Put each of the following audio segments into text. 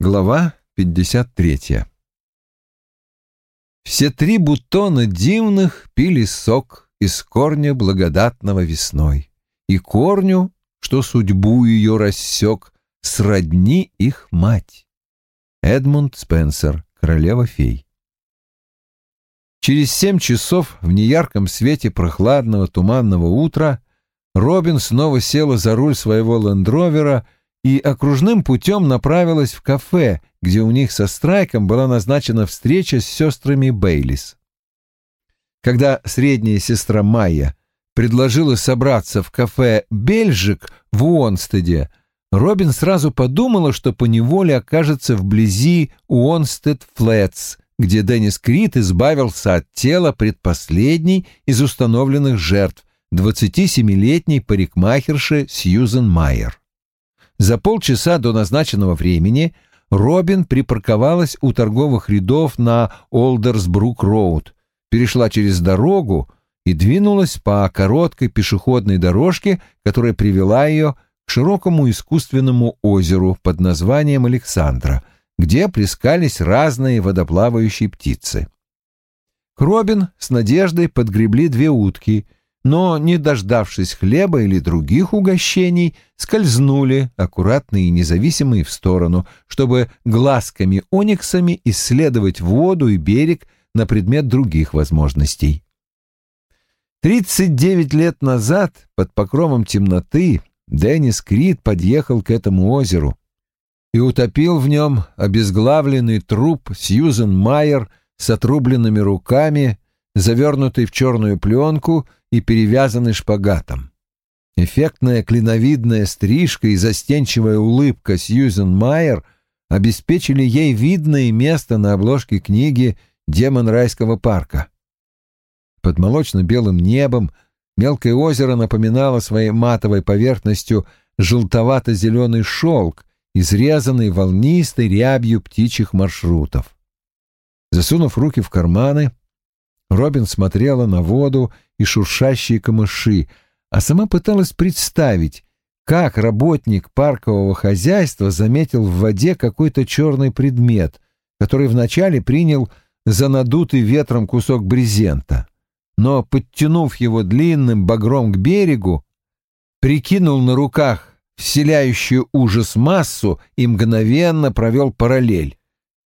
Глава 53 Все три бутона дивных пили сок из корня благодатного весной, и корню, что судьбу ее рассек, сродни их мать. Эдмунд Спенсер, королева-фей. Через семь часов в неярком свете прохладного туманного утра Робин снова села за руль своего лендровера и окружным путем направилась в кафе, где у них со Страйком была назначена встреча с сестрами Бейлис. Когда средняя сестра Майя предложила собраться в кафе «Бельжик» в Уонстеде, Робин сразу подумала, что поневоле окажется вблизи Уонстед-Флетс, где Деннис Крит избавился от тела предпоследней из установленных жертв, 27-летней парикмахерши Сьюзен Майер. За полчаса до назначенного времени Робин припарковалась у торговых рядов на Олдерсбрук-роуд, перешла через дорогу и двинулась по короткой пешеходной дорожке, которая привела ее к широкому искусственному озеру под названием Александра, где плескались разные водоплавающие птицы. К Робин с надеждой подгребли две утки — но, не дождавшись хлеба или других угощений, скользнули, аккуратные и независимые, в сторону, чтобы глазками-ониксами исследовать воду и берег на предмет других возможностей. Тридцать девять лет назад, под покровом темноты, Деннис Крид подъехал к этому озеру и утопил в нем обезглавленный труп Сьюзен Майер с отрубленными руками, завернутый в черную пленку и перевязанный шпагатом. Эффектная клиновидная стрижка и застенчивая улыбка Сьюзен Майер обеспечили ей видное место на обложке книги «Демон райского парка». Под молочно-белым небом мелкое озеро напоминало своей матовой поверхностью желтовато-зеленый шелк, изрезанный волнистой рябью птичьих маршрутов. Засунув руки в карманы, Робин смотрела на воду и шуршащие камыши, а сама пыталась представить, как работник паркового хозяйства заметил в воде какой-то черный предмет, который вначале принял за надутый ветром кусок брезента, но, подтянув его длинным багром к берегу, прикинул на руках вселяющую ужас массу и мгновенно провел параллель.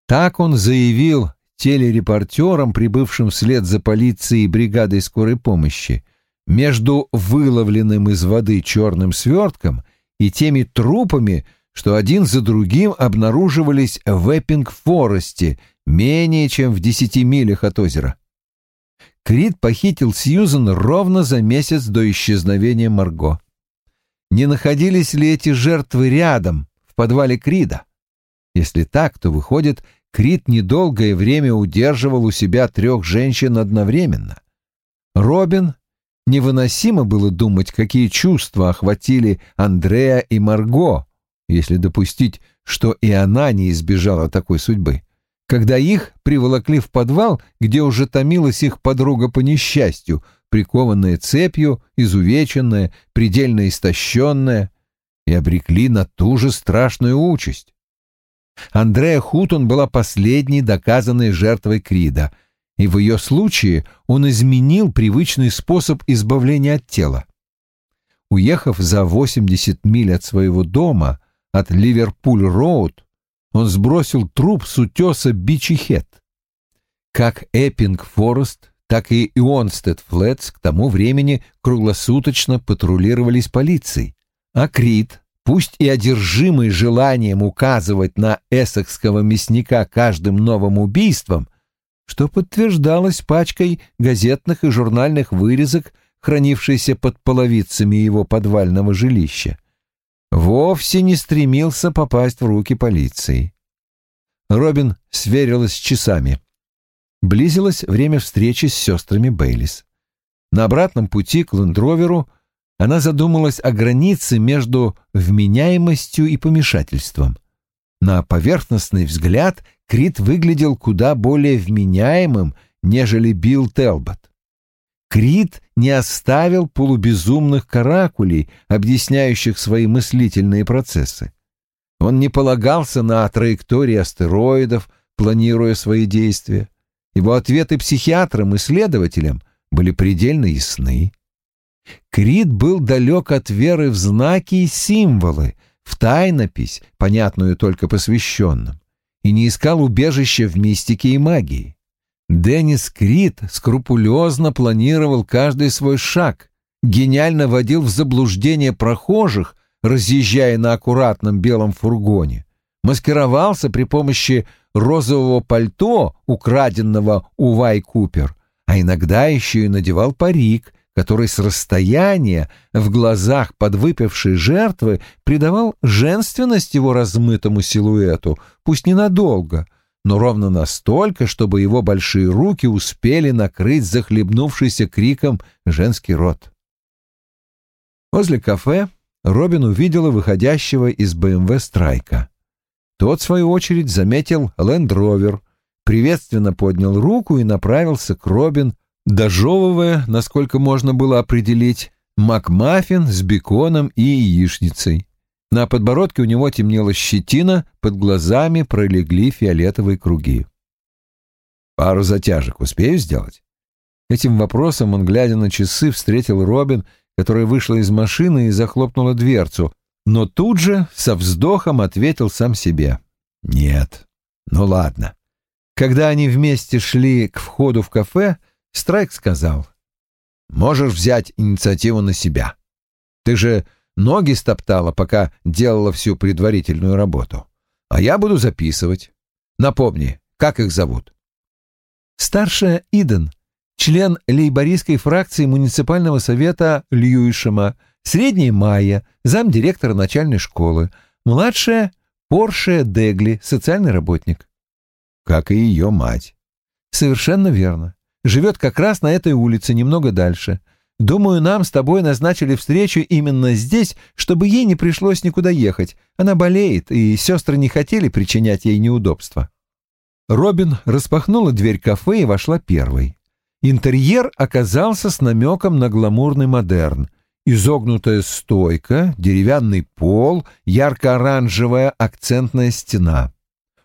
Так он заявил телерепортерам, прибывшим вслед за полицией и бригадой скорой помощи, между выловленным из воды черным свертком и теми трупами, что один за другим обнаруживались в Эппинг-Форесте, менее чем в десяти милях от озера. Крид похитил Сьюзен ровно за месяц до исчезновения Марго. Не находились ли эти жертвы рядом, в подвале Крида? Если так, то выходит, Крит недолгое время удерживал у себя трех женщин одновременно. Робин невыносимо было думать, какие чувства охватили Андрея и Марго, если допустить, что и она не избежала такой судьбы, когда их приволокли в подвал, где уже томилась их подруга по несчастью, прикованная цепью, изувеченная, предельно истощенная, и обрекли на ту же страшную участь. Андреа Хутон была последней доказанной жертвой Крида, и в ее случае он изменил привычный способ избавления от тела. Уехав за 80 миль от своего дома, от Ливерпуль-Роуд, он сбросил труп с утеса Бичихет. Как Эппинг-Форест, так и Ионстед-Флетс к тому времени круглосуточно патрулировались полицией, а Крид пусть и одержимый желанием указывать на эссекского мясника каждым новым убийством, что подтверждалось пачкой газетных и журнальных вырезок, хранившейся под половицами его подвального жилища, вовсе не стремился попасть в руки полиции. Робин сверилась с часами. Близилось время встречи с сестрами Бейлис. На обратном пути к Лендроверу – она задумалась о границе между вменяемостью и помешательством. На поверхностный взгляд Крит выглядел куда более вменяемым, нежели Билл Телбот. Крит не оставил полубезумных каракулей, объясняющих свои мыслительные процессы. Он не полагался на траектории астероидов, планируя свои действия. Его ответы психиатрам и следователям были предельно ясны. Крит был далек от веры в знаки и символы, в тайнопись, понятную только посвященным, и не искал убежища в мистике и магии. Деннис Крит скрупулезно планировал каждый свой шаг, гениально водил в заблуждение прохожих, разъезжая на аккуратном белом фургоне, маскировался при помощи розового пальто, украденного у Вай Купер, а иногда еще и надевал парик, который с расстояния в глазах подвыпившей жертвы придавал женственность его размытому силуэту, пусть ненадолго, но ровно настолько, чтобы его большие руки успели накрыть захлебнувшийся криком женский рот. Возле кафе Робин увидела выходящего из БМВ Страйка. Тот, в свою очередь, заметил Лэнд-Ровер, приветственно поднял руку и направился к Робин, дожевывая, насколько можно было определить, макмаффин с беконом и яичницей. На подбородке у него темнела щетина, под глазами пролегли фиолетовые круги. «Пару затяжек успею сделать?» Этим вопросом он, глядя на часы, встретил Робин, которая вышла из машины и захлопнула дверцу, но тут же со вздохом ответил сам себе. «Нет. Ну ладно». Когда они вместе шли к входу в кафе, Страйк сказал, «Можешь взять инициативу на себя. Ты же ноги стоптала, пока делала всю предварительную работу. А я буду записывать. Напомни, как их зовут?» «Старшая Иден, член лейбористской фракции муниципального совета Льюишема, Средняя Майя, замдиректора начальной школы. Младшая — Порше Дегли, социальный работник. Как и ее мать. Совершенно верно. Живет как раз на этой улице, немного дальше. Думаю, нам с тобой назначили встречу именно здесь, чтобы ей не пришлось никуда ехать. Она болеет, и сестры не хотели причинять ей неудобства. Робин распахнула дверь кафе и вошла первой. Интерьер оказался с намеком на гламурный модерн — изогнутая стойка, деревянный пол, ярко-оранжевая акцентная стена.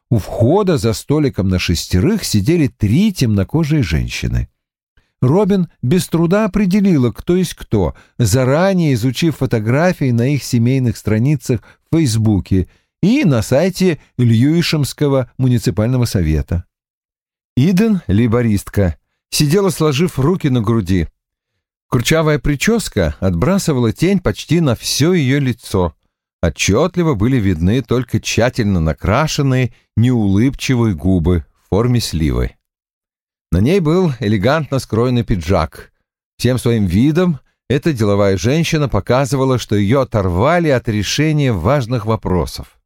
У входа за столиком на шестерых сидели три темнокожие женщины. Робин без труда определила, кто есть кто, заранее изучив фотографии на их семейных страницах в Фейсбуке и на сайте Льюишемского муниципального совета. Иден, либористка, сидела, сложив руки на груди. Курчавая прическа отбрасывала тень почти на все ее лицо. Отчетливо были видны только тщательно накрашенные, неулыбчивые губы в форме сливы. На ней был элегантно скроенный пиджак. Всем своим видом эта деловая женщина показывала, что ее оторвали от решения важных вопросов.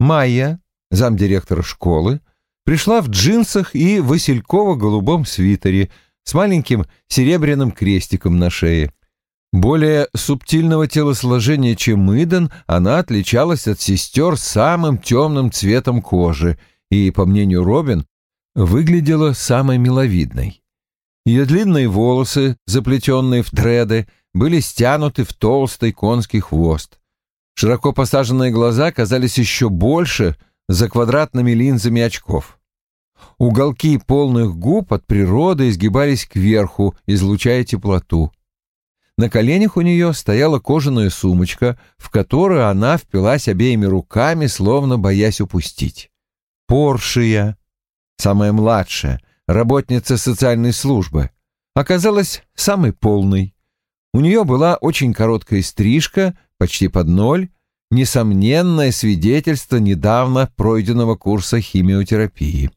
Майя, замдиректора школы, пришла в джинсах и васильково-голубом свитере, с маленьким серебряным крестиком на шее. Более субтильного телосложения, чем Иден, она отличалась от сестер самым темным цветом кожи и, по мнению Робин, выглядела самой миловидной. Ее длинные волосы, заплетенные в дреды, были стянуты в толстый конский хвост. Широко посаженные глаза казались еще больше за квадратными линзами очков. Уголки полных губ от природы изгибались кверху, излучая теплоту. На коленях у нее стояла кожаная сумочка, в которую она впилась обеими руками, словно боясь упустить. Поршия, самая младшая, работница социальной службы, оказалась самой полной. У нее была очень короткая стрижка, почти под ноль, несомненное свидетельство недавно пройденного курса химиотерапии.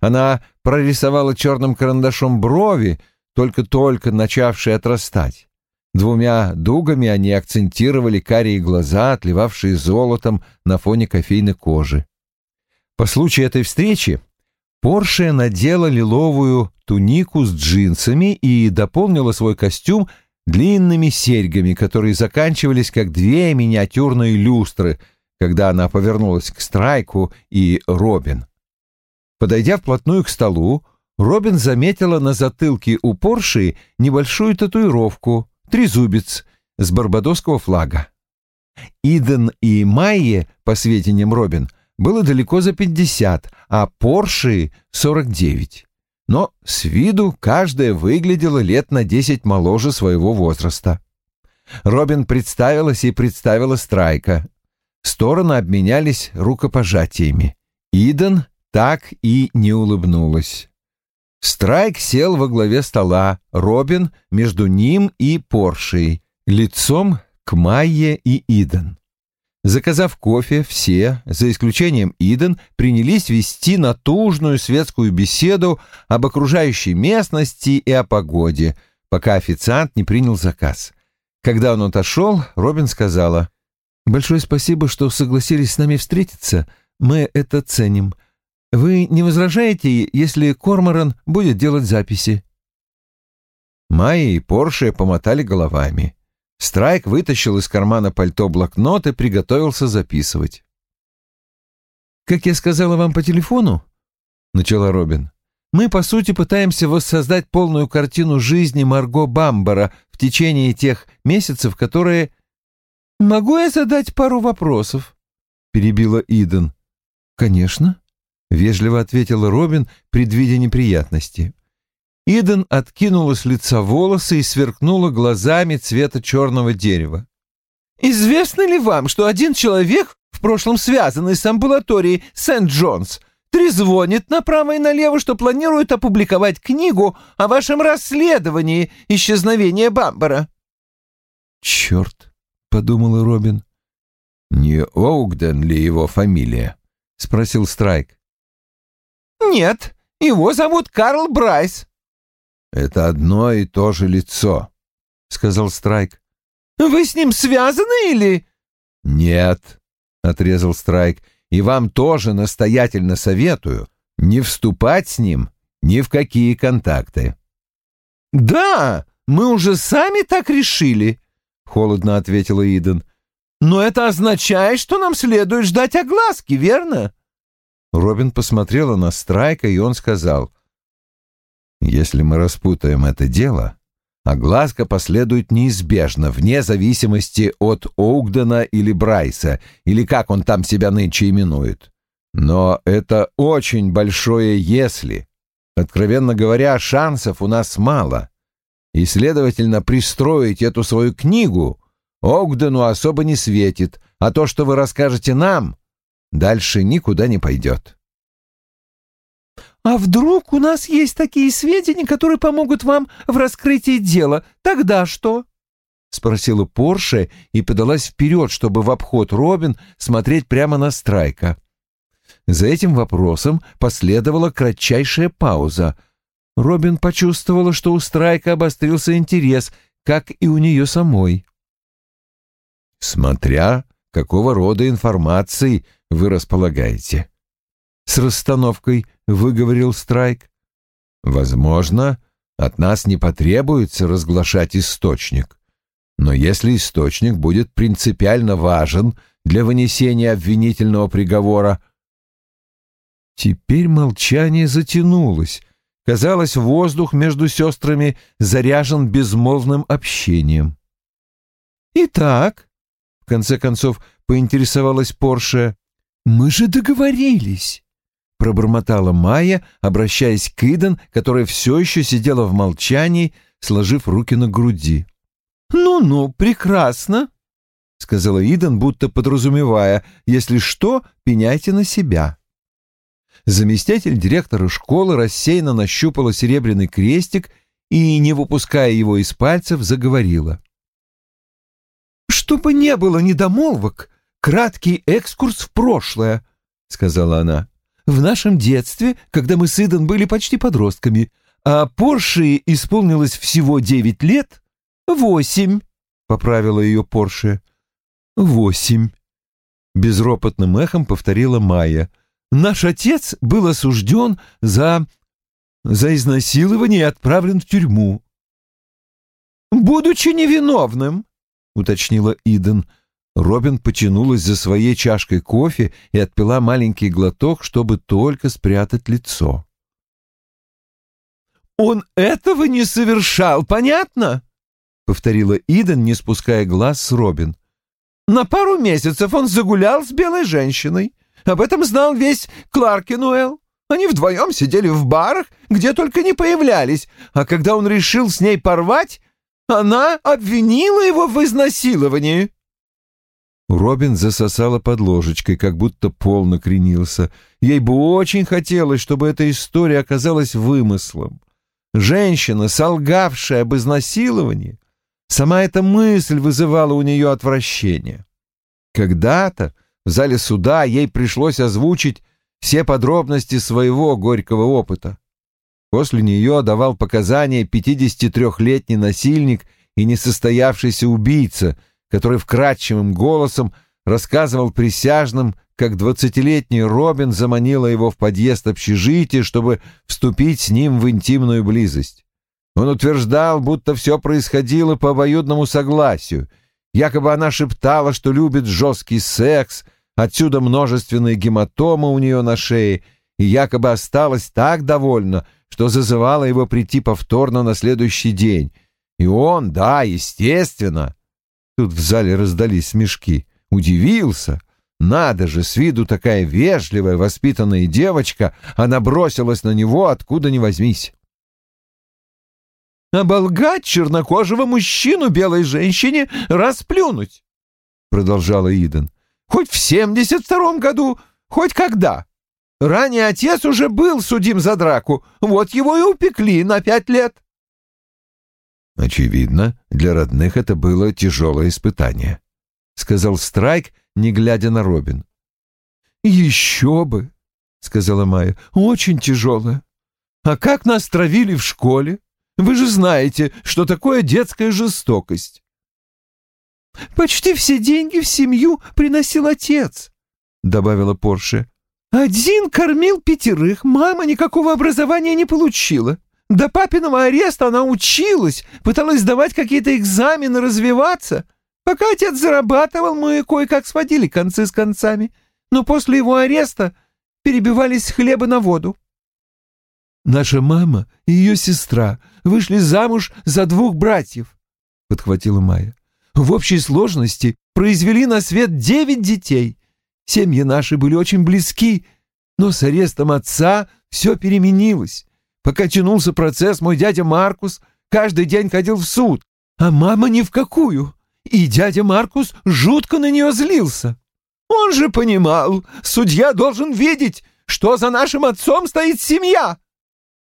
Она прорисовала черным карандашом брови, только-только начавшие отрастать. Двумя дугами они акцентировали карие глаза, отливавшие золотом на фоне кофейной кожи. По случаю этой встречи Порше надела лиловую тунику с джинсами и дополнила свой костюм длинными серьгами, которые заканчивались как две миниатюрные люстры, когда она повернулась к Страйку и Робин. Подойдя вплотную к столу, Робин заметила на затылке у Порши небольшую татуировку, трезубец с барбадосского флага. Иден и Майе, по сведениям Робин, было далеко за пятьдесят, а Порши — сорок девять. Но с виду каждая выглядела лет на десять моложе своего возраста. Робин представилась и представила Страйка. Стороны обменялись рукопожатиями. Иден так и не улыбнулась. Страйк сел во главе стола, Робин между ним и Поршей, лицом к Майе и Иден. Заказав кофе, все, за исключением Иден, принялись вести натужную светскую беседу об окружающей местности и о погоде, пока официант не принял заказ. Когда он отошел, Робин сказала, «Большое спасибо, что согласились с нами встретиться. Мы это ценим. Вы не возражаете, если Корморан будет делать записи?» Майя и Порше помотали головами. Страйк вытащил из кармана пальто блокнот и приготовился записывать. «Как я сказала вам по телефону», — начала Робин, — «мы, по сути, пытаемся воссоздать полную картину жизни Марго Бамбара в течение тех месяцев, которые...» «Могу я задать пару вопросов?» — перебила Иден. «Конечно», — вежливо ответила Робин, предвидя неприятности. Иден откинула с лица волосы и сверкнула глазами цвета черного дерева. «Известно ли вам, что один человек, в прошлом связанный с амбулаторией Сент-Джонс, трезвонит направо и налево, что планирует опубликовать книгу о вашем расследовании исчезновения Бамбара?» «Черт!» — подумала Робин. «Не Оугден ли его фамилия?» — спросил Страйк. «Нет, его зовут Карл Брайс». «Это одно и то же лицо», — сказал Страйк. «Вы с ним связаны или...» «Нет», — отрезал Страйк, — «и вам тоже настоятельно советую не вступать с ним ни в какие контакты». «Да, мы уже сами так решили», — холодно ответила Иден. «Но это означает, что нам следует ждать огласки, верно?» Робин посмотрела на Страйка, и он сказал, «Если мы распутаем это дело, огласка последует неизбежно, вне зависимости от Оугдена или Брайса, или как он там себя нынче именует. Но это очень большое «если». Откровенно говоря, шансов у нас мало. И, следовательно, пристроить эту свою книгу Огдену особо не светит, а то, что вы расскажете нам, дальше никуда не пойдет. «А вдруг у нас есть такие сведения, которые помогут вам в раскрытии дела? Тогда что?» — спросила Порше и подалась вперед, чтобы в обход Робин смотреть прямо на Страйка. За этим вопросом последовала кратчайшая пауза. Робин почувствовала, что у Страйка обострился интерес, как и у нее самой. «Смотря какого рода информацией вы располагаете», — с расстановкой выговорил Страйк. «Возможно, от нас не потребуется разглашать источник, но если источник будет принципиально важен для вынесения обвинительного приговора...» Теперь молчание затянулось. Казалось, воздух между сестрами заряжен безмолвным общением. «Итак», — в конце концов поинтересовалась Порше, — «мы же договорились». — пробормотала Майя, обращаясь к Иден, которая все еще сидела в молчании, сложив руки на груди. «Ну-ну, прекрасно», — сказала Иден, будто подразумевая, «если что, пеняйте на себя». Заместитель директора школы рассеянно нащупала серебряный крестик и, не выпуская его из пальцев, заговорила. «Чтобы не было недомолвок, краткий экскурс в прошлое», — сказала она в нашем детстве, когда мы с Иден были почти подростками, а Порше исполнилось всего девять лет, восемь, — поправила ее Порше. Восемь. Безропотным эхом повторила Майя. Наш отец был осужден за... за изнасилование и отправлен в тюрьму. «Будучи невиновным», — уточнила Иден, — Робин потянулась за своей чашкой кофе и отпила маленький глоток, чтобы только спрятать лицо. «Он этого не совершал, понятно?» — повторила Иден, не спуская глаз с Робин. На пару месяцев он загулял с белой женщиной. Об этом знал весь Кларкенуэлл. Они вдвоем сидели в барах, где только не появлялись, а когда он решил с ней порвать, она обвинила его в изнасиловании. Робин засосала под ложечкой, как будто пол накренился. Ей бы очень хотелось, чтобы эта история оказалась вымыслом. Женщина, солгавшая об изнасиловании, сама эта мысль вызывала у нее отвращение. Когда-то в зале суда ей пришлось озвучить все подробности своего горького опыта. После нее давал показания 53-летний насильник и несостоявшийся убийца, который вкрадчивым голосом рассказывал присяжным, как двадцатилетний Робин заманила его в подъезд общежития, чтобы вступить с ним в интимную близость. Он утверждал, будто все происходило по обоюдному согласию. Якобы она шептала, что любит жесткий секс, отсюда множественные гематомы у нее на шее, и якобы осталась так довольна, что зазывала его прийти повторно на следующий день. И он, да, естественно. Тут в зале раздались смешки. Удивился. Надо же, с виду такая вежливая, воспитанная девочка, она бросилась на него, откуда ни возьмись. «Оболгать чернокожего мужчину белой женщине расплюнуть!» — продолжала Иден. «Хоть в семьдесят втором году, хоть когда. Ранее отец уже был судим за драку, вот его и упекли на пять лет. Очевидно, для родных это было тяжелое испытание, сказал Страйк, не глядя на Робин. Еще бы, сказала Майя, очень тяжелое. А как нас травили в школе? Вы же знаете, что такое детская жестокость. Почти все деньги в семью приносил отец, добавила Порше. Один кормил пятерых, мама никакого образования не получила. До папиного ареста она училась, пыталась сдавать какие-то экзамены, развиваться. Пока отец зарабатывал, мы кое-как сводили концы с концами. Но после его ареста перебивались хлеба на воду. «Наша мама и ее сестра вышли замуж за двух братьев», — подхватила Майя. «В общей сложности произвели на свет девять детей. Семьи наши были очень близки, но с арестом отца все переменилось. Пока тянулся процесс, мой дядя Маркус каждый день ходил в суд, а мама ни в какую. И дядя Маркус жутко на нее злился. Он же понимал, судья должен видеть, что за нашим отцом стоит семья,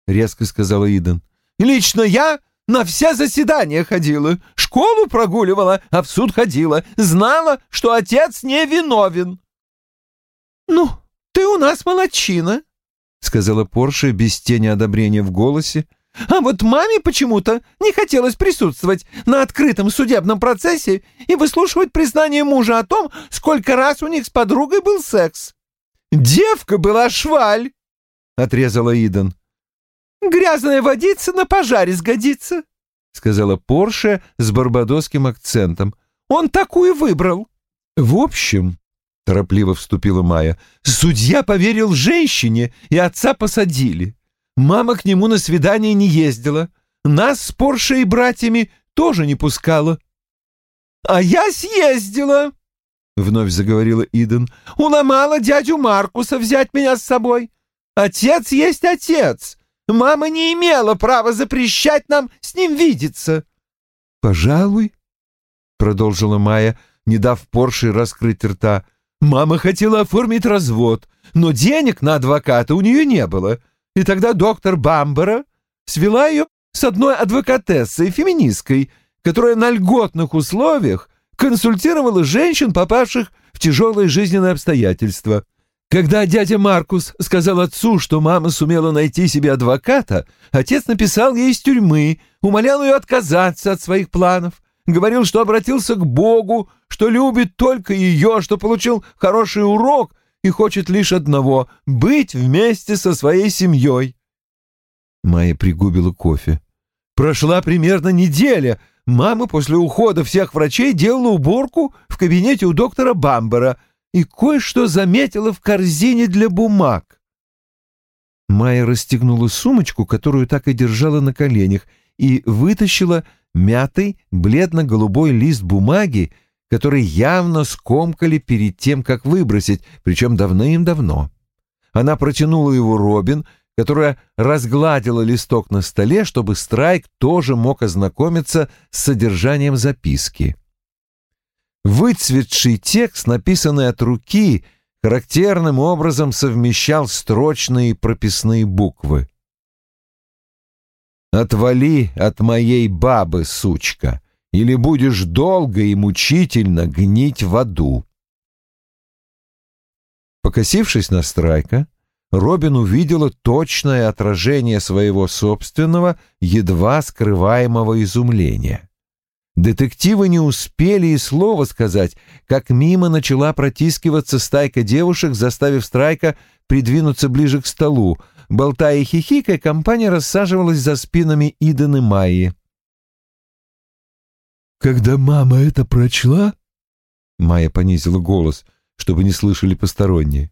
— резко сказала Иден. Лично я на все заседания ходила, школу прогуливала, а в суд ходила, знала, что отец не виновен. «Ну, ты у нас молодчина», — сказала Порше без тени одобрения в голосе. «А вот маме почему-то не хотелось присутствовать на открытом судебном процессе и выслушивать признание мужа о том, сколько раз у них с подругой был секс». «Девка была шваль», — отрезала Иден. «Грязная водица на пожаре сгодится», — сказала Порше с барбадосским акцентом. «Он такую выбрал». «В общем», — торопливо вступила Майя. «Судья поверил женщине, и отца посадили. Мама к нему на свидание не ездила. Нас с Порше и братьями тоже не пускала». «А я съездила», — вновь заговорила Иден. «Уломала дядю Маркуса взять меня с собой. Отец есть отец. Мама не имела права запрещать нам с ним видеться». «Пожалуй», — продолжила Майя, не дав Порше раскрыть рта, Мама хотела оформить развод, но денег на адвоката у нее не было. И тогда доктор Бамбера свела ее с одной адвокатессой, феминисткой, которая на льготных условиях консультировала женщин, попавших в тяжелые жизненные обстоятельства. Когда дядя Маркус сказал отцу, что мама сумела найти себе адвоката, отец написал ей из тюрьмы, умолял ее отказаться от своих планов говорил, что обратился к Богу, что любит только ее, что получил хороший урок и хочет лишь одного — быть вместе со своей семьей. Майя пригубила кофе. Прошла примерно неделя. Мама после ухода всех врачей делала уборку в кабинете у доктора Бамбера и кое-что заметила в корзине для бумаг. Майя расстегнула сумочку, которую так и держала на коленях, и вытащила мятый бледно-голубой лист бумаги, которые явно скомкали перед тем, как выбросить, причем давным-давно. Она протянула его Робин, которая разгладила листок на столе, чтобы Страйк тоже мог ознакомиться с содержанием записки. Выцветший текст, написанный от руки, характерным образом совмещал строчные и прописные буквы. «Отвали от моей бабы, сучка, или будешь долго и мучительно гнить в аду». Покосившись на Страйка, Робин увидела точное отражение своего собственного, едва скрываемого изумления. Детективы не успели и слова сказать, как мимо начала протискиваться стайка девушек, заставив Страйка придвинуться ближе к столу. Болтая и хихикая, компания рассаживалась за спинами Иден и Майи. «Когда мама это прочла...» Майя понизила голос, чтобы не слышали посторонние.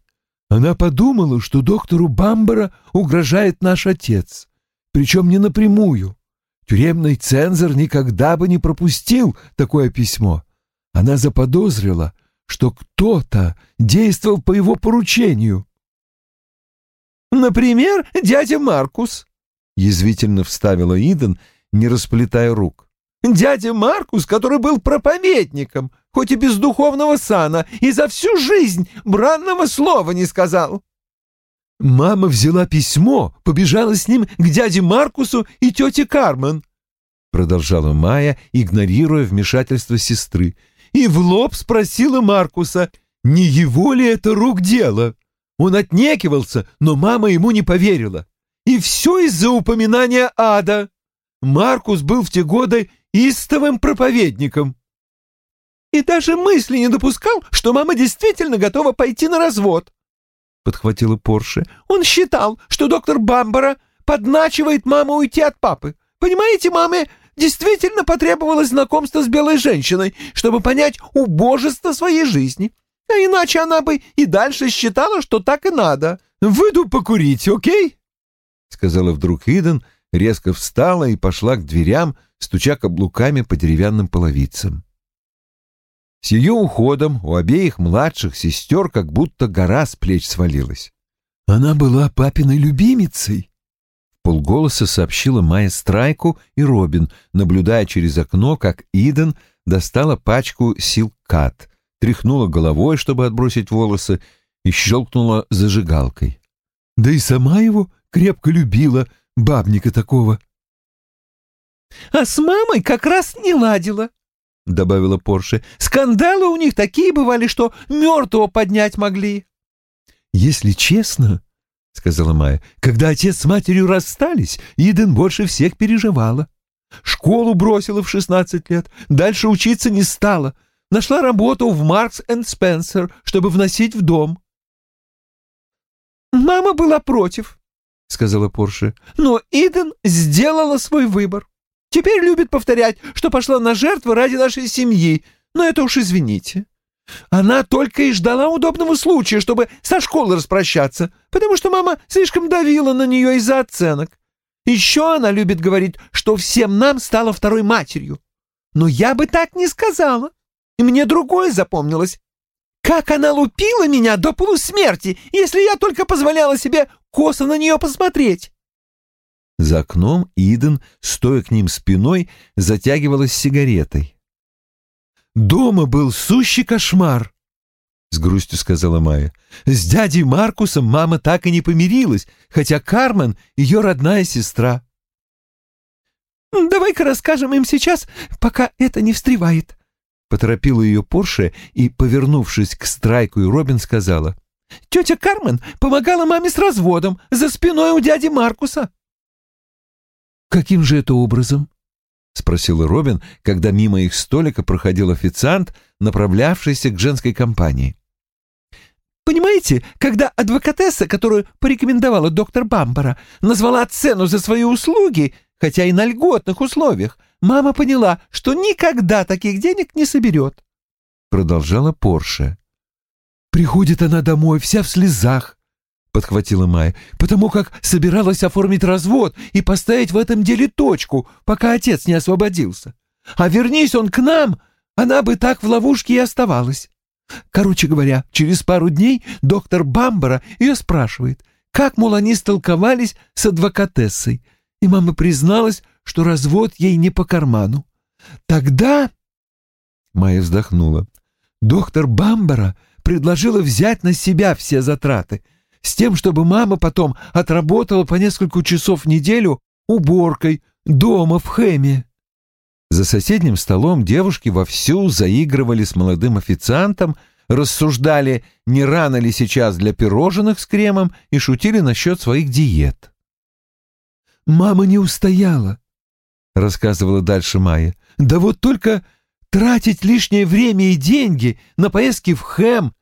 «Она подумала, что доктору Бамбара угрожает наш отец, причем не напрямую. Тюремный цензор никогда бы не пропустил такое письмо. Она заподозрила, что кто-то действовал по его поручению. «Например, дядя Маркус», — язвительно вставила Иден, не расплетая рук. «Дядя Маркус, который был проповедником, хоть и без духовного сана, и за всю жизнь бранного слова не сказал». Мама взяла письмо, побежала с ним к дяде Маркусу и тете Кармен, — продолжала Майя, игнорируя вмешательство сестры, и в лоб спросила Маркуса, не его ли это рук дело. Он отнекивался, но мама ему не поверила. И все из-за упоминания ада. Маркус был в те годы истовым проповедником. И даже мысли не допускал, что мама действительно готова пойти на развод. — подхватила Порше. «Он считал, что доктор Бамбара подначивает маму уйти от папы. Понимаете, маме действительно потребовалось знакомство с белой женщиной, чтобы понять убожество своей жизни. А иначе она бы и дальше считала, что так и надо. Выйду покурить, окей?» Сказала вдруг Иден, резко встала и пошла к дверям, стуча каблуками по деревянным половицам. С ее уходом у обеих младших сестер как будто гора с плеч свалилась. «Она была папиной любимицей», — полголоса сообщила Майя Страйку и Робин, наблюдая через окно, как Иден достала пачку силкат, тряхнула головой, чтобы отбросить волосы, и щелкнула зажигалкой. «Да и сама его крепко любила, бабника такого». «А с мамой как раз не ладила», — добавила Порше. «Скандалы у них такие бывали, что мертвого поднять могли». «Если честно», — сказала Майя, — «когда отец с матерью расстались, Иден больше всех переживала. Школу бросила в шестнадцать лет, дальше учиться не стала. Нашла работу в Маркс энд Спенсер, чтобы вносить в дом». «Мама была против», — сказала Порше, — «но Иден сделала свой выбор. Теперь любит повторять, что пошла на жертву ради нашей семьи, но это уж извините. Она только и ждала удобного случая, чтобы со школы распрощаться, потому что мама слишком давила на нее из-за оценок. Еще она любит говорить, что всем нам стала второй матерью. Но я бы так не сказала. И мне другое запомнилось. Как она лупила меня до полусмерти, если я только позволяла себе косо на нее посмотреть. За окном Иден, стоя к ним спиной, затягивалась сигаретой. «Дома был сущий кошмар», — с грустью сказала Майя. «С дядей Маркусом мама так и не помирилась, хотя Кармен — ее родная сестра». «Давай-ка расскажем им сейчас, пока это не встревает», — поторопила ее Порше и, повернувшись к Страйку и Робин, сказала. «Тетя Кармен помогала маме с разводом за спиной у дяди Маркуса». «Каким же это образом?» — спросила Робин, когда мимо их столика проходил официант, направлявшийся к женской компании. «Понимаете, когда адвокатесса, которую порекомендовала доктор Бамбара, назвала цену за свои услуги, хотя и на льготных условиях, мама поняла, что никогда таких денег не соберет», — продолжала Порше. «Приходит она домой вся в слезах, — подхватила Майя, — «потому как собиралась оформить развод и поставить в этом деле точку, пока отец не освободился. А вернись он к нам, она бы так в ловушке и оставалась. Короче говоря, через пару дней доктор Бамбара ее спрашивает, как, мол, они столковались с адвокатессой, и мама призналась, что развод ей не по карману. Тогда... Майя вздохнула. Доктор Бамбара предложила взять на себя все затраты, с тем, чтобы мама потом отработала по несколько часов в неделю уборкой дома в Хэме. За соседним столом девушки вовсю заигрывали с молодым официантом, рассуждали, не рано ли сейчас для пирожных с кремом, и шутили насчет своих диет. «Мама не устояла», — рассказывала дальше Майя. «Да вот только тратить лишнее время и деньги на поездки в Хэм,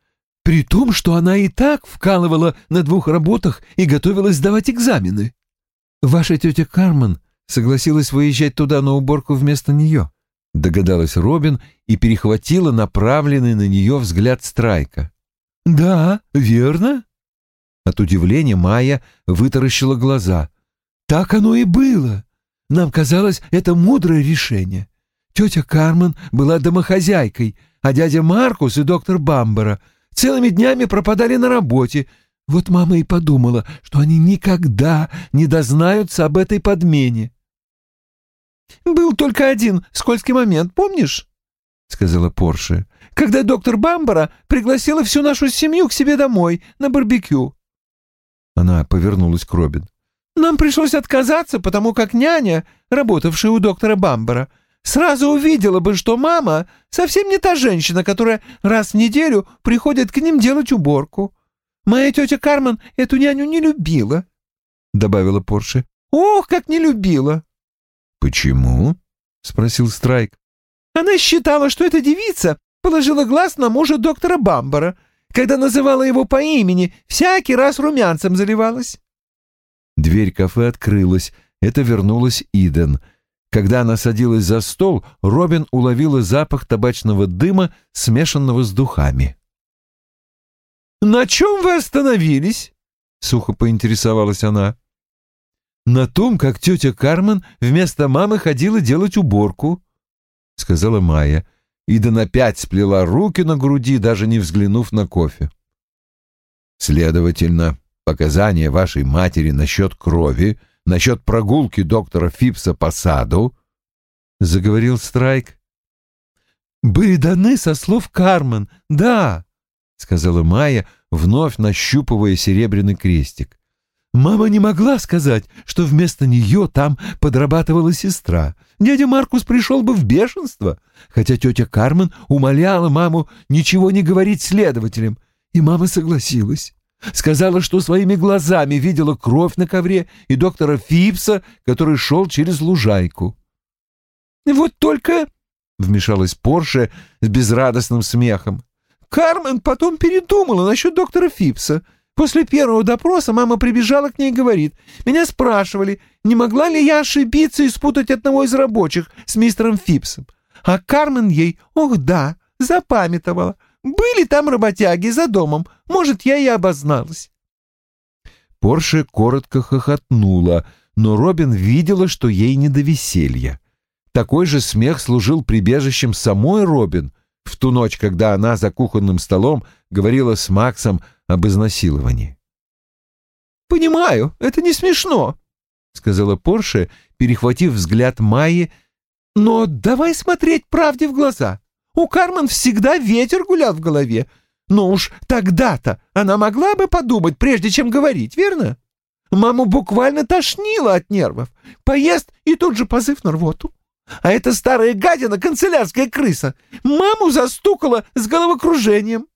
при том, что она и так вкалывала на двух работах и готовилась сдавать экзамены». «Ваша тетя Кармен согласилась выезжать туда на уборку вместо нее», — догадалась Робин и перехватила направленный на нее взгляд Страйка. «Да, верно?» От удивления Майя вытаращила глаза. «Так оно и было. Нам казалось, это мудрое решение. Тетя Кармен была домохозяйкой, а дядя Маркус и доктор Бамбера целыми днями пропадали на работе, вот мама и подумала, что они никогда не дознаются об этой подмене. «Был только один скользкий момент, помнишь?» — сказала Порше. «Когда доктор Бамбара пригласила всю нашу семью к себе домой на барбекю». Она повернулась к Робин. «Нам пришлось отказаться, потому как няня, работавшая у доктора Бамбара, сразу увидела бы, что мама совсем не та женщина, которая раз в неделю приходит к ним делать уборку. Моя тетя Кармен эту няню не любила», — добавила Порше. «Ох, как не любила!» «Почему?» — спросил Страйк. «Она считала, что эта девица положила глаз на мужа доктора Бамбара. Когда называла его по имени, всякий раз румянцем заливалась». Дверь кафе открылась. Это вернулась Иден. Когда она садилась за стол, Робин уловила запах табачного дыма, смешанного с духами. «На чем вы остановились?» — сухо поинтересовалась она. «На том, как тетя Кармен вместо мамы ходила делать уборку», — сказала Майя. Идан опять сплела руки на груди, даже не взглянув на кофе. «Следовательно, показания вашей матери насчет крови, насчет прогулки доктора Фипса по саду», — заговорил Страйк. «Были даны со слов Кармен, да», — сказала Майя, вновь нащупывая серебряный крестик. «Мама не могла сказать, что вместо нее там подрабатывала сестра. Дядя Маркус пришел бы в бешенство, хотя тетя Кармен умоляла маму ничего не говорить следователям, и мама согласилась. Сказала, что своими глазами видела кровь на ковре и доктора Фипса, который шел через лужайку. «Вот только...» — вмешалась Порше с безрадостным смехом. Кармен потом передумала насчет доктора Фипса. После первого допроса мама прибежала к ней и говорит, меня спрашивали, не могла ли я ошибиться и спутать одного из рабочих с мистером Фипсом. А Кармен ей, ох да, запамятовала. Были там работяги за домом, может, я и обозналась. Порше коротко хохотнула, но Робин видела, что ей не до веселья. Такой же смех служил прибежищем самой Робин, в ту ночь, когда она за кухонным столом говорила с Максом об изнасиловании. «Понимаю, это не смешно», — сказала Порше, перехватив взгляд Майи, «но давай смотреть правде в глаза. У Кармен всегда ветер гулял в голове, но уж тогда-то она могла бы подумать, прежде чем говорить, верно? Маму буквально тошнило от нервов. Поест и тут же позыв на рвоту. А эта старая гадина, канцелярская крыса, маму застукала с головокружением.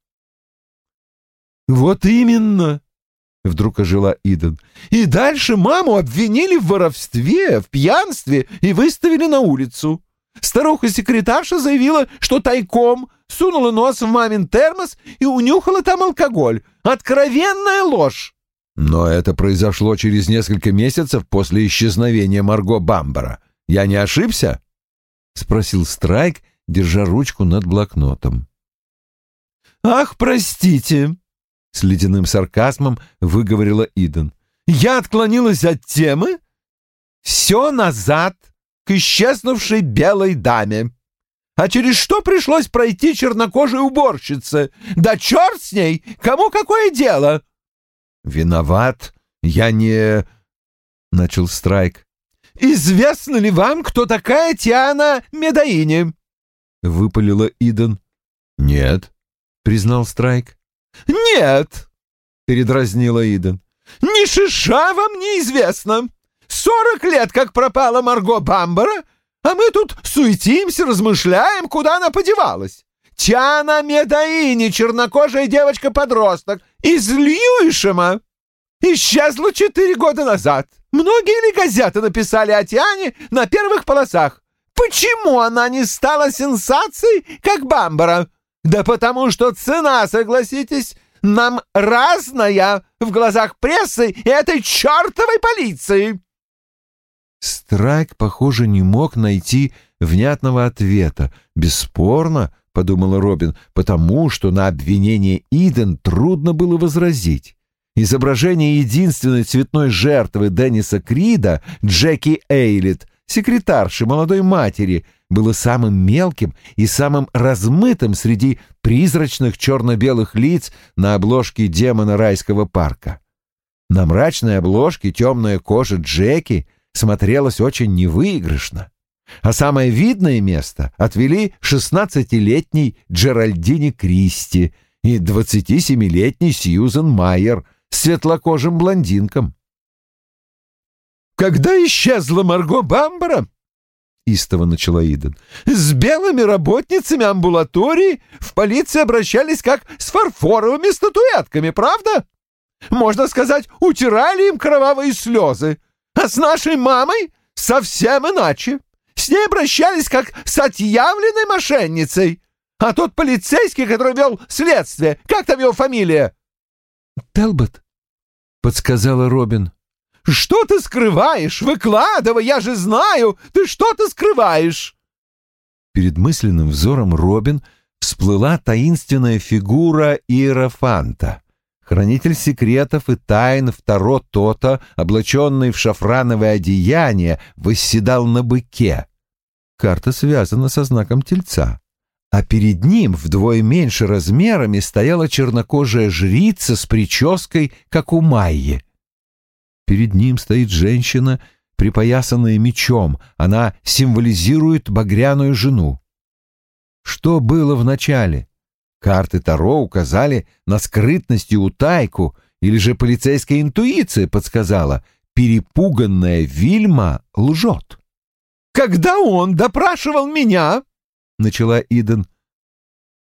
«Вот именно!» — вдруг ожила Иден. «И дальше маму обвинили в воровстве, в пьянстве и выставили на улицу. Старуха-секретарша заявила, что тайком сунула нос в мамин термос и унюхала там алкоголь. Откровенная ложь!» Но это произошло через несколько месяцев после исчезновения Марго Бамбара. Я не ошибся? — спросил Страйк, держа ручку над блокнотом. «Ах, простите!» — с ледяным сарказмом выговорила Иден. «Я отклонилась от темы. Все назад к исчезнувшей белой даме. А через что пришлось пройти чернокожей уборщице? Да черт с ней! Кому какое дело?» «Виноват. Я не...» — начал Страйк. «Известно ли вам, кто такая Тиана Медаини?» — выпалила Иден. «Нет», — признал Страйк. «Нет!» — передразнила Иден. «Ни шиша вам неизвестно. Сорок лет, как пропала Марго Бамбара, а мы тут суетимся, размышляем, куда она подевалась. Тиана Медаини, чернокожая девочка-подросток, из Льюишема. Исчезла четыре года назад. Многие ли газеты написали о Тиане на первых полосах? Почему она не стала сенсацией, как Бамбара? Да потому что цена, согласитесь, нам разная в глазах прессы и этой чертовой полиции. Страйк, похоже, не мог найти внятного ответа. Бесспорно, — подумала Робин, — потому что на обвинение Иден трудно было возразить. Изображение единственной цветной жертвы Денниса Крида, Джеки Эйлит, секретарши молодой матери, было самым мелким и самым размытым среди призрачных черно-белых лиц на обложке демона райского парка. На мрачной обложке темная кожа Джеки смотрелась очень невыигрышно. А самое видное место отвели 16-летней Джеральдине Кристи и 27-летней Сьюзен Майер светлокожим блондинком. «Когда исчезла Марго Бамбара?» — истово начала Иден. «С белыми работницами амбулатории в полиции обращались как с фарфоровыми статуэтками, правда? Можно сказать, утирали им кровавые слезы. А с нашей мамой совсем иначе. С ней обращались как с отъявленной мошенницей. А тот полицейский, который вел следствие, как там его фамилия?» «Телбот», — подсказала Робин. «Что ты скрываешь? Выкладывай, я же знаю! Ты что-то скрываешь!» Перед мысленным взором Робин всплыла таинственная фигура Иерофанта. Хранитель секретов и тайн Второ Тота, облаченный в шафрановое одеяние, восседал на быке. Карта связана со знаком тельца. А перед ним, вдвое меньше размерами, стояла чернокожая жрица с прической, как у Майи. Перед ним стоит женщина, припоясанная мечом. Она символизирует багряную жену. Что было в начале? Карты Таро указали на скрытность и утайку, или же полицейская интуиция подсказала, перепуганная Вильма лжет. «Когда он допрашивал меня?» — начала Иден.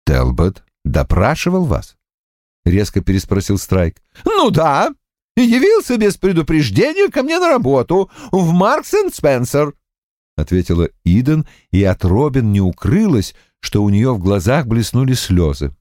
«Телбот допрашивал вас?» — резко переспросил Страйк. «Ну да, явился без предупреждения ко мне на работу в Маркс энд Спенсер», — ответила Иден, и от Робин не укрылась, что у нее в глазах блеснули слезы.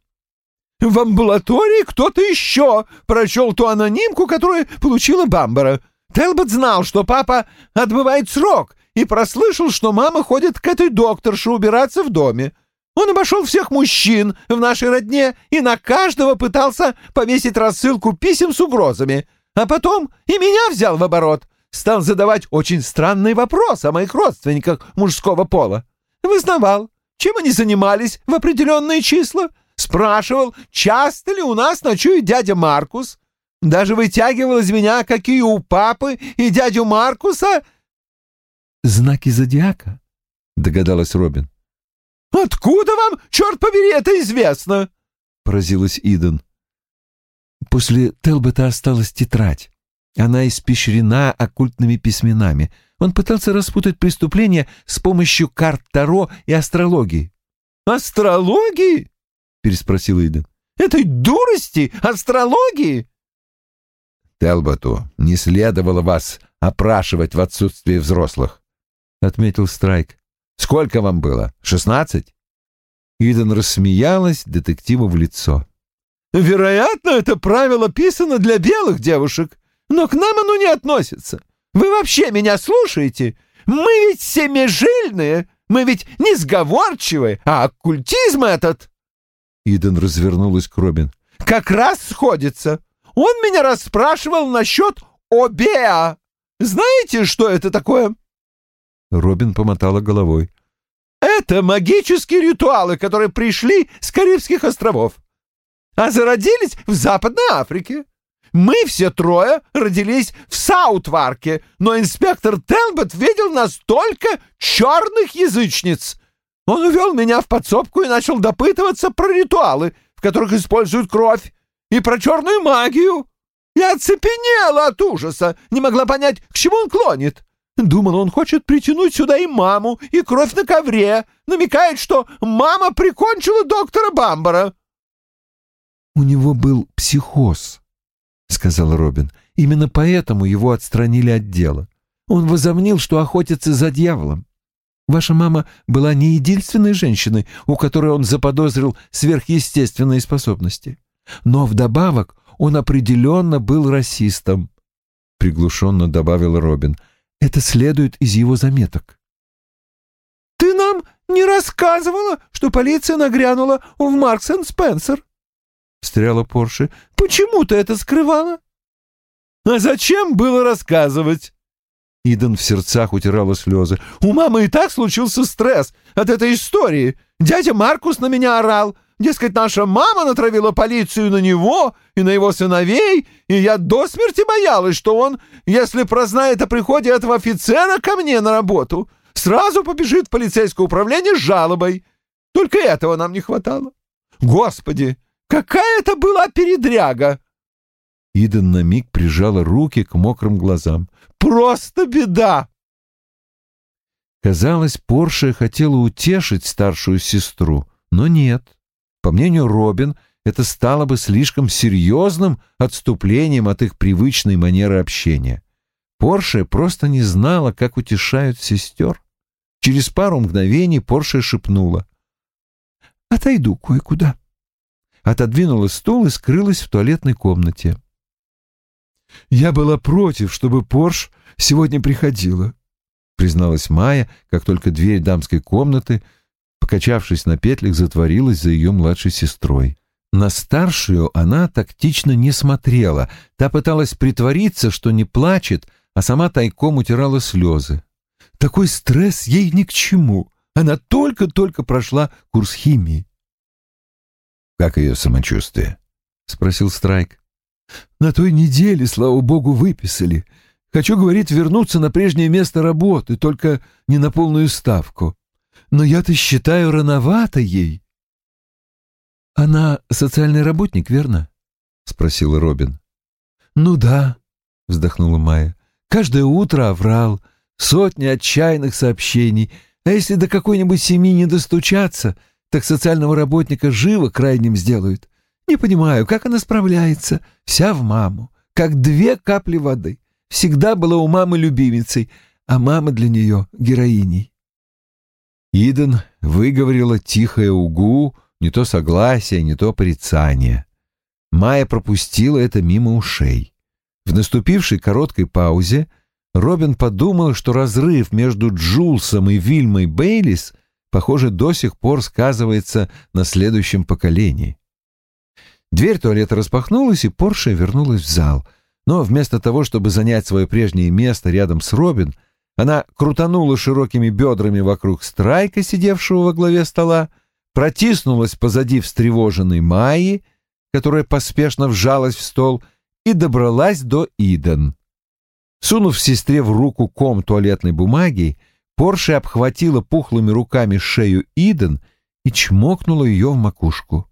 «В амбулатории кто-то еще прочел ту анонимку, которую получила Бамбара. Телбот знал, что папа отбывает срок, и прослышал, что мама ходит к этой докторше убираться в доме. Он обошел всех мужчин в нашей родне и на каждого пытался повесить рассылку писем с угрозами, а потом и меня взял в оборот, стал задавать очень странные вопросы о моих родственниках мужского пола. Вызнавал, чем они занимались в определенные числа, спрашивал, часто ли у нас ночует дядя Маркус, даже вытягивал из меня, какие у папы и дядю Маркуса... «Знаки зодиака», — догадалась Робин. «Откуда вам, черт побери, это известно?» — поразилась Иден. После Телбета осталась тетрадь. Она испещрена оккультными письменами. Он пытался распутать преступление с помощью карт Таро и астрологии. «Астрологии?» — переспросил Иден. «Этой дурости? Астрологии?» «Телботу не следовало вас опрашивать в отсутствии взрослых», — отметил Страйк. «Сколько вам было? Шестнадцать?» Иден рассмеялась детективу в лицо. «Вероятно, это правило писано для белых девушек, но к нам оно не относится. Вы вообще меня слушаете? Мы ведь семижильные, мы ведь не сговорчивые, а оккультизм этот...» Иден развернулась к Робин. «Как раз сходится. Он меня расспрашивал насчет Обеа. Знаете, что это такое?» Робин помотала головой. Это магические ритуалы, которые пришли с Карибских островов, а зародились в Западной Африке. Мы все трое родились в Саутварке, но инспектор Телбот видел нас только черных язычниц. Он увел меня в подсобку и начал допытываться про ритуалы, в которых используют кровь, и про черную магию. Я оцепенела от ужаса, не могла понять, к чему он клонит. Думал, он хочет притянуть сюда и маму, и кровь на ковре, намекает, что мама прикончила доктора Бамбара. «У него был психоз», — сказал Робин. «Именно поэтому его отстранили от дела. Он возомнил, что охотится за дьяволом. Ваша мама была не единственной женщиной, у которой он заподозрил сверхъестественные способности. Но вдобавок он определенно был расистом», — приглушенно добавил Робин. «Это следует из его заметок». «Ты нам не рассказывала, что полиция нагрянула в Маркс энд Спенсер?» — встряла Порше. «Почему ты это скрывала?» «А зачем было рассказывать?» Иден в сердцах утирала слезы. «У мамы и так случился стресс от этой истории. Дядя Маркус на меня орал. Дескать, наша мама натравила полицию на него и на его сыновей, и я до смерти боялась, что он, если прознает о приходе этого офицера ко мне на работу, сразу побежит в полицейское управление с жалобой. Только этого нам не хватало. Господи, какая это была передряга!» Иден на миг прижала руки к мокрым глазам. «Просто беда!» Казалось, Порше хотела утешить старшую сестру, но нет. По мнению Робин, это стало бы слишком серьезным отступлением от их привычной манеры общения. Порше просто не знала, как утешают сестер. Через пару мгновений Порше шепнула. «Отойду кое-куда». Отодвинула стул и скрылась в туалетной комнате. «Я была против, чтобы Порш сегодня приходила», — призналась Майя, как только дверь дамской комнаты — покачавшись на петлях, затворилась за ее младшей сестрой. На старшую она тактично не смотрела, та пыталась притвориться, что не плачет, а сама тайком утирала слезы. Такой стресс ей ни к чему. Она только-только прошла курс химии. «Как ее самочувствие?» — спросил Страйк. «На той неделе, слава богу, выписали. Хочу, говорит, вернуться на прежнее место работы, только не на полную ставку но я-то считаю рановато ей. Она социальный работник, верно? спросил Робин. Ну да, вздохнула Майя. Каждое утро оврал, сотни отчаянных сообщений. А если до какой-нибудь семьи не достучаться, так социального работника живо крайним сделают. Не понимаю, как она справляется, вся в маму, как две капли воды. Всегда была у мамы любимицей, а мама для нее героиней. Иден выговорила тихое угу, не то согласие, не то порицание. Майя пропустила это мимо ушей. В наступившей короткой паузе Робин подумал, что разрыв между Джулсом и Вильмой Бейлис, похоже, до сих пор сказывается на следующем поколении. Дверь туалета распахнулась, и Порше вернулась в зал. Но вместо того, чтобы занять свое прежнее место рядом с Робин, — она крутанула широкими бедрами вокруг страйка, сидевшего во главе стола, протиснулась позади встревоженной Майи, которая поспешно вжалась в стол, и добралась до Иден. Сунув сестре в руку ком туалетной бумаги, Порше обхватила пухлыми руками шею Иден и чмокнула ее в макушку.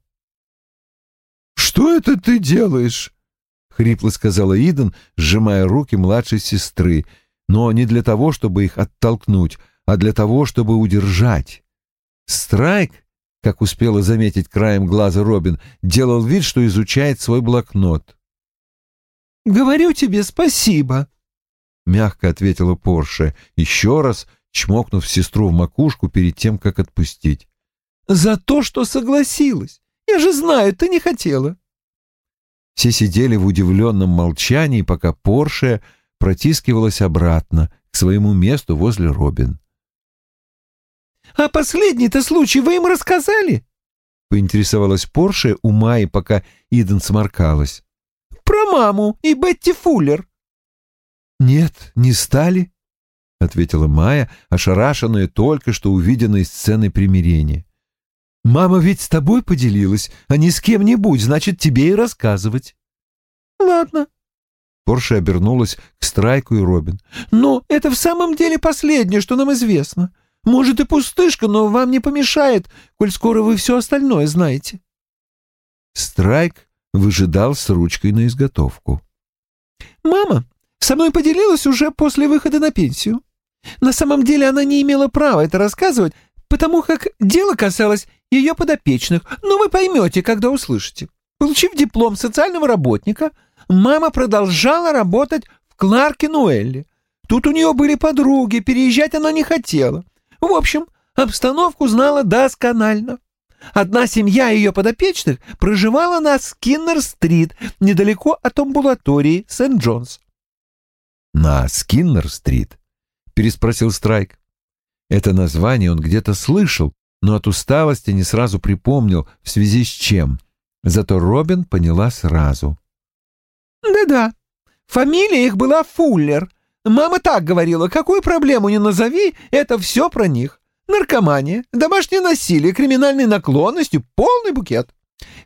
«Что это ты делаешь?» — хрипло сказала Иден, сжимая руки младшей сестры — но не для того, чтобы их оттолкнуть, а для того, чтобы удержать. Страйк, как успела заметить краем глаза Робин, делал вид, что изучает свой блокнот. «Говорю тебе спасибо», — мягко ответила Порше, еще раз чмокнув сестру в макушку перед тем, как отпустить. «За то, что согласилась. Я же знаю, ты не хотела». Все сидели в удивленном молчании, пока Порше протискивалась обратно к своему месту возле Робин. «А последний-то случай вы им рассказали?» — поинтересовалась Порше у Майи, пока Иден сморкалась. «Про маму и Бетти Фуллер». «Нет, не стали», — ответила Майя, ошарашенная только что увиденной сценой примирения. «Мама ведь с тобой поделилась, а не с кем-нибудь, значит, тебе и рассказывать». «Ладно». Порше обернулась к Страйку и Робин. «Но это в самом деле последнее, что нам известно. Может, и пустышка, но вам не помешает, коль скоро вы все остальное знаете». Страйк выжидал с ручкой на изготовку. «Мама со мной поделилась уже после выхода на пенсию. На самом деле она не имела права это рассказывать, потому как дело касалось ее подопечных, но вы поймете, когда услышите. Получив диплом социального работника, мама продолжала работать в Кларке Нуэлле. Тут у нее были подруги, переезжать она не хотела. В общем, обстановку знала досконально. Одна семья ее подопечных проживала на Скиннер-стрит, недалеко от амбулатории Сент-Джонс. «На Скиннер-стрит?» — переспросил Страйк. Это название он где-то слышал, но от усталости не сразу припомнил, в связи с чем. Зато Робин поняла сразу. «Да-да, фамилия их была Фуллер. Мама так говорила, какую проблему не назови, это все про них. Наркомания, домашнее насилие, криминальные наклонности, полный букет.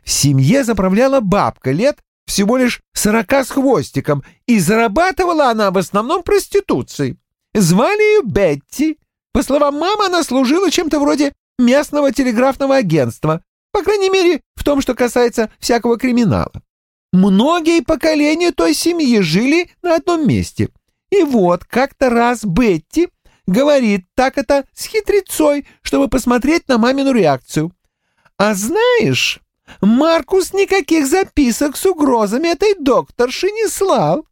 В семье заправляла бабка лет всего лишь сорока с хвостиком, и зарабатывала она в основном проституцией. Звали ее Бетти. По словам мамы, она служила чем-то вроде местного телеграфного агентства, по крайней мере, в том, что касается всякого криминала. Многие поколения той семьи жили на одном месте. И вот как-то раз Бетти говорит так это с хитрецой, чтобы посмотреть на мамину реакцию. А знаешь, Маркус никаких записок с угрозами этой докторши не слал.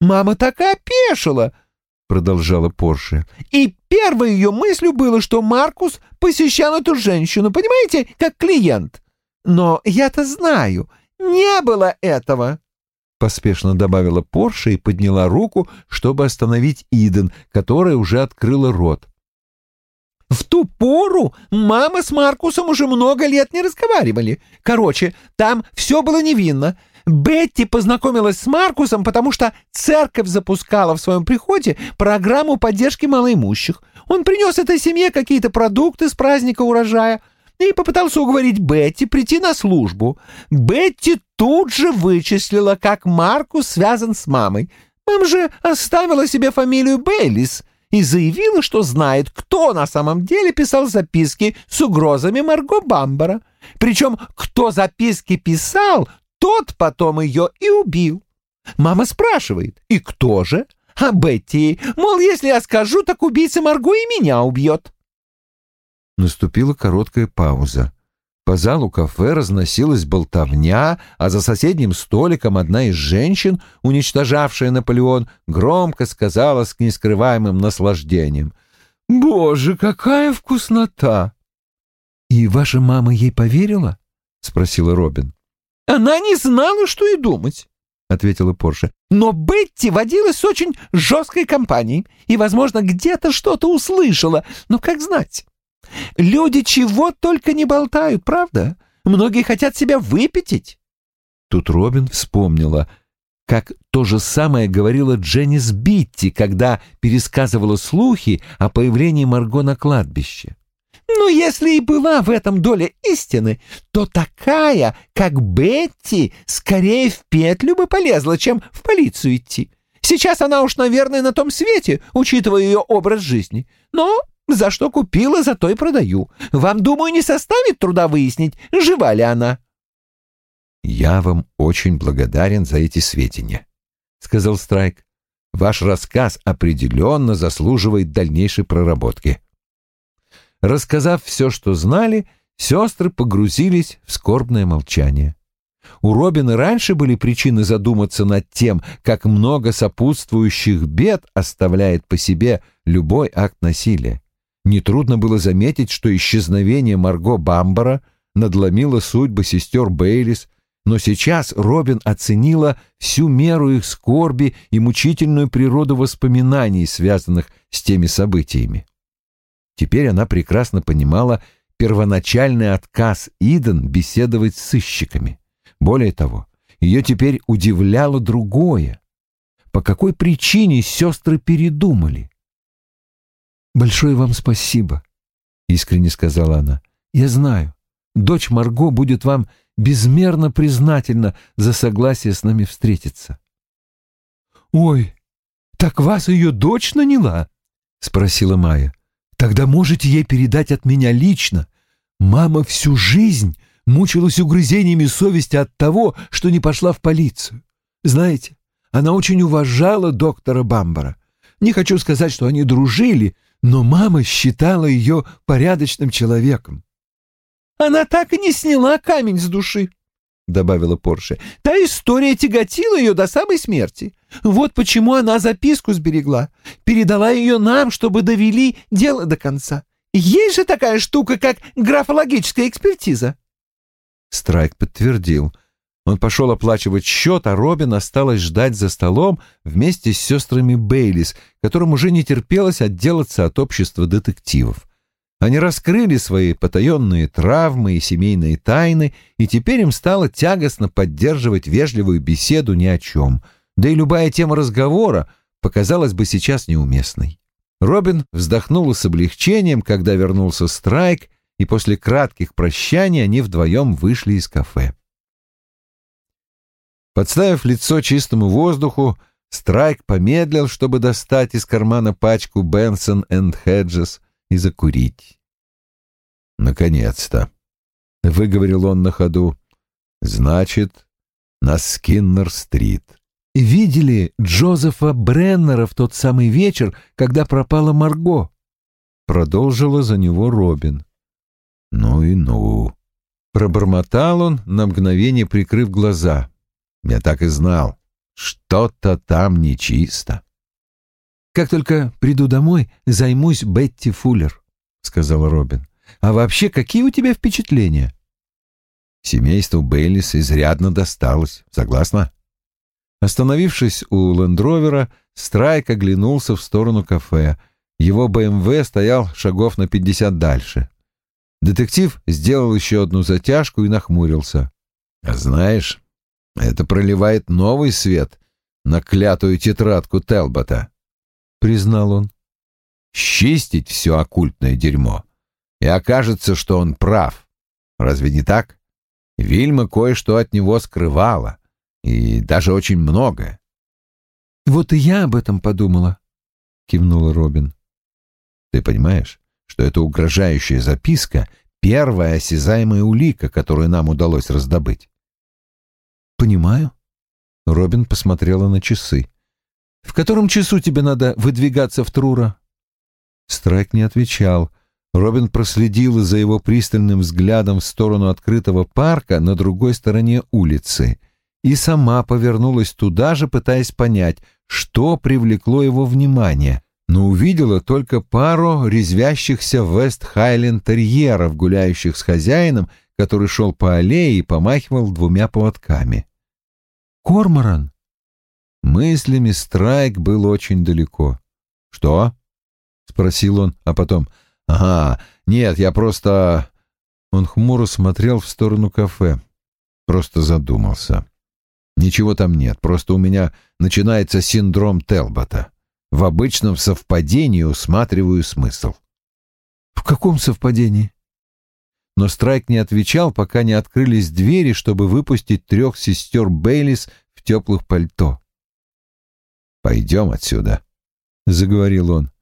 Мама так и опешила, — продолжала Порше. И первой ее мыслью было, что Маркус посещал эту женщину, понимаете, как клиент. Но я-то знаю, не было этого. Поспешно добавила Порше и подняла руку, чтобы остановить Иден, которая уже открыла рот. В ту пору мама с Маркусом уже много лет не разговаривали. Короче, там все было невинно. Бетти познакомилась с Маркусом, потому что церковь запускала в своем приходе программу поддержки малоимущих. Он принес этой семье какие-то продукты с праздника урожая и попытался уговорить Бетти прийти на службу. Бетти тут же вычислила, как Маркус связан с мамой. Мам же оставила себе фамилию Бейлис — и заявила, что знает, кто на самом деле писал записки с угрозами Марго Бамбара. Причем, кто записки писал, тот потом ее и убил. Мама спрашивает, и кто же? А Бетти, мол, если я скажу, так убийца Марго и меня убьет. Наступила короткая пауза. По залу кафе разносилась болтовня, а за соседним столиком одна из женщин, уничтожавшая Наполеон, громко сказала с нескрываемым наслаждением. «Боже, какая вкуснота!» «И ваша мама ей поверила?» — спросила Робин. «Она не знала, что и думать», — ответила Порше. «Но Бетти водилась с очень жесткой компанией и, возможно, где-то что-то услышала, но как знать?» Люди чего только не болтают, правда? Многие хотят себя выпятить. Тут Робин вспомнила, как то же самое говорила Дженнис Битти, когда пересказывала слухи о появлении Марго на кладбище. Ну, если и была в этом доля истины, то такая, как Бетти, скорее в петлю бы полезла, чем в полицию идти. Сейчас она уж, наверное, на том свете, учитывая ее образ жизни. Но за что купила, за то и продаю. Вам, думаю, не составит труда выяснить, жива ли она». «Я вам очень благодарен за эти сведения», — сказал Страйк. «Ваш рассказ определенно заслуживает дальнейшей проработки». Рассказав все, что знали, сестры погрузились в скорбное молчание. У Робина раньше были причины задуматься над тем, как много сопутствующих бед оставляет по себе любой акт насилия. Нетрудно было заметить, что исчезновение Марго Бамбара надломило судьбы сестер Бейлис, но сейчас Робин оценила всю меру их скорби и мучительную природу воспоминаний, связанных с теми событиями. Теперь она прекрасно понимала первоначальный отказ Иден беседовать с сыщиками. Более того, ее теперь удивляло другое. По какой причине сестры передумали? «Большое вам спасибо», — искренне сказала она. «Я знаю, дочь Марго будет вам безмерно признательна за согласие с нами встретиться». «Ой, так вас ее дочь наняла?» — спросила Майя. «Тогда можете ей передать от меня лично. Мама всю жизнь мучилась угрызениями совести от того, что не пошла в полицию. Знаете, она очень уважала доктора Бамбара. Не хочу сказать, что они дружили, но мама считала ее порядочным человеком. «Она так и не сняла камень с души», — добавила Порше. «Та история тяготила ее до самой смерти. Вот почему она записку сберегла, передала ее нам, чтобы довели дело до конца. Есть же такая штука, как графологическая экспертиза». Страйк подтвердил. Он пошел оплачивать счет, а Робин осталась ждать за столом вместе с сестрами Бейлис, которым уже не терпелось отделаться от общества детективов. Они раскрыли свои потаенные травмы и семейные тайны, и теперь им стало тягостно поддерживать вежливую беседу ни о чем, да и любая тема разговора показалась бы сейчас неуместной. Робин вздохнула с облегчением, когда вернулся Страйк, и после кратких прощаний они вдвоем вышли из кафе. Подставив лицо чистому воздуху, Страйк помедлил, чтобы достать из кармана пачку Бенсон энд Хеджес и закурить. «Наконец-то!» — выговорил он на ходу. «Значит, на Скиннер-стрит». «Видели Джозефа Бреннера в тот самый вечер, когда пропала Марго?» — продолжила за него Робин. «Ну и ну!» — пробормотал он, на мгновение прикрыв глаза. «Я так и знал. Что-то там нечисто». «Как только приду домой, займусь Бетти Фуллер», — сказал Робин. «А вообще, какие у тебя впечатления?» Семейству Бейлис изрядно досталось, согласна? Остановившись у лендровера, Страйк оглянулся в сторону кафе. Его БМВ стоял шагов на пятьдесят дальше. Детектив сделал еще одну затяжку и нахмурился. «А знаешь, это проливает новый свет на клятую тетрадку Телбота», — признал он. «Счистить все оккультное дерьмо, и окажется, что он прав. Разве не так? Вильма кое-что от него скрывала, и даже очень многое». «Вот и я об этом подумала», — кивнула Робин. «Ты понимаешь, что эта угрожающая записка — первая осязаемая улика, которую нам удалось раздобыть. «Понимаю». Робин посмотрела на часы. «В котором часу тебе надо выдвигаться в Трура?» Страйк не отвечал. Робин проследила за его пристальным взглядом в сторону открытого парка на другой стороне улицы и сама повернулась туда же, пытаясь понять, что привлекло его внимание но увидела только пару резвящихся вест-хайленд-терьеров, гуляющих с хозяином, который шел по аллее и помахивал двумя поводками. «Корморан!» Мыслями Страйк был очень далеко. «Что?» — спросил он, а потом... «Ага, нет, я просто...» Он хмуро смотрел в сторону кафе. Просто задумался. «Ничего там нет, просто у меня начинается синдром Телбота». В обычном совпадении усматриваю смысл. В каком совпадении? Но Страйк не отвечал, пока не открылись двери, чтобы выпустить трех сестер Бейлис в теплых пальто. «Пойдем отсюда», — заговорил он.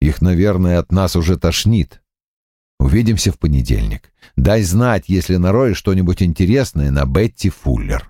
«Их, наверное, от нас уже тошнит. Увидимся в понедельник. Дай знать, если нароешь что-нибудь интересное на Бетти Фуллер».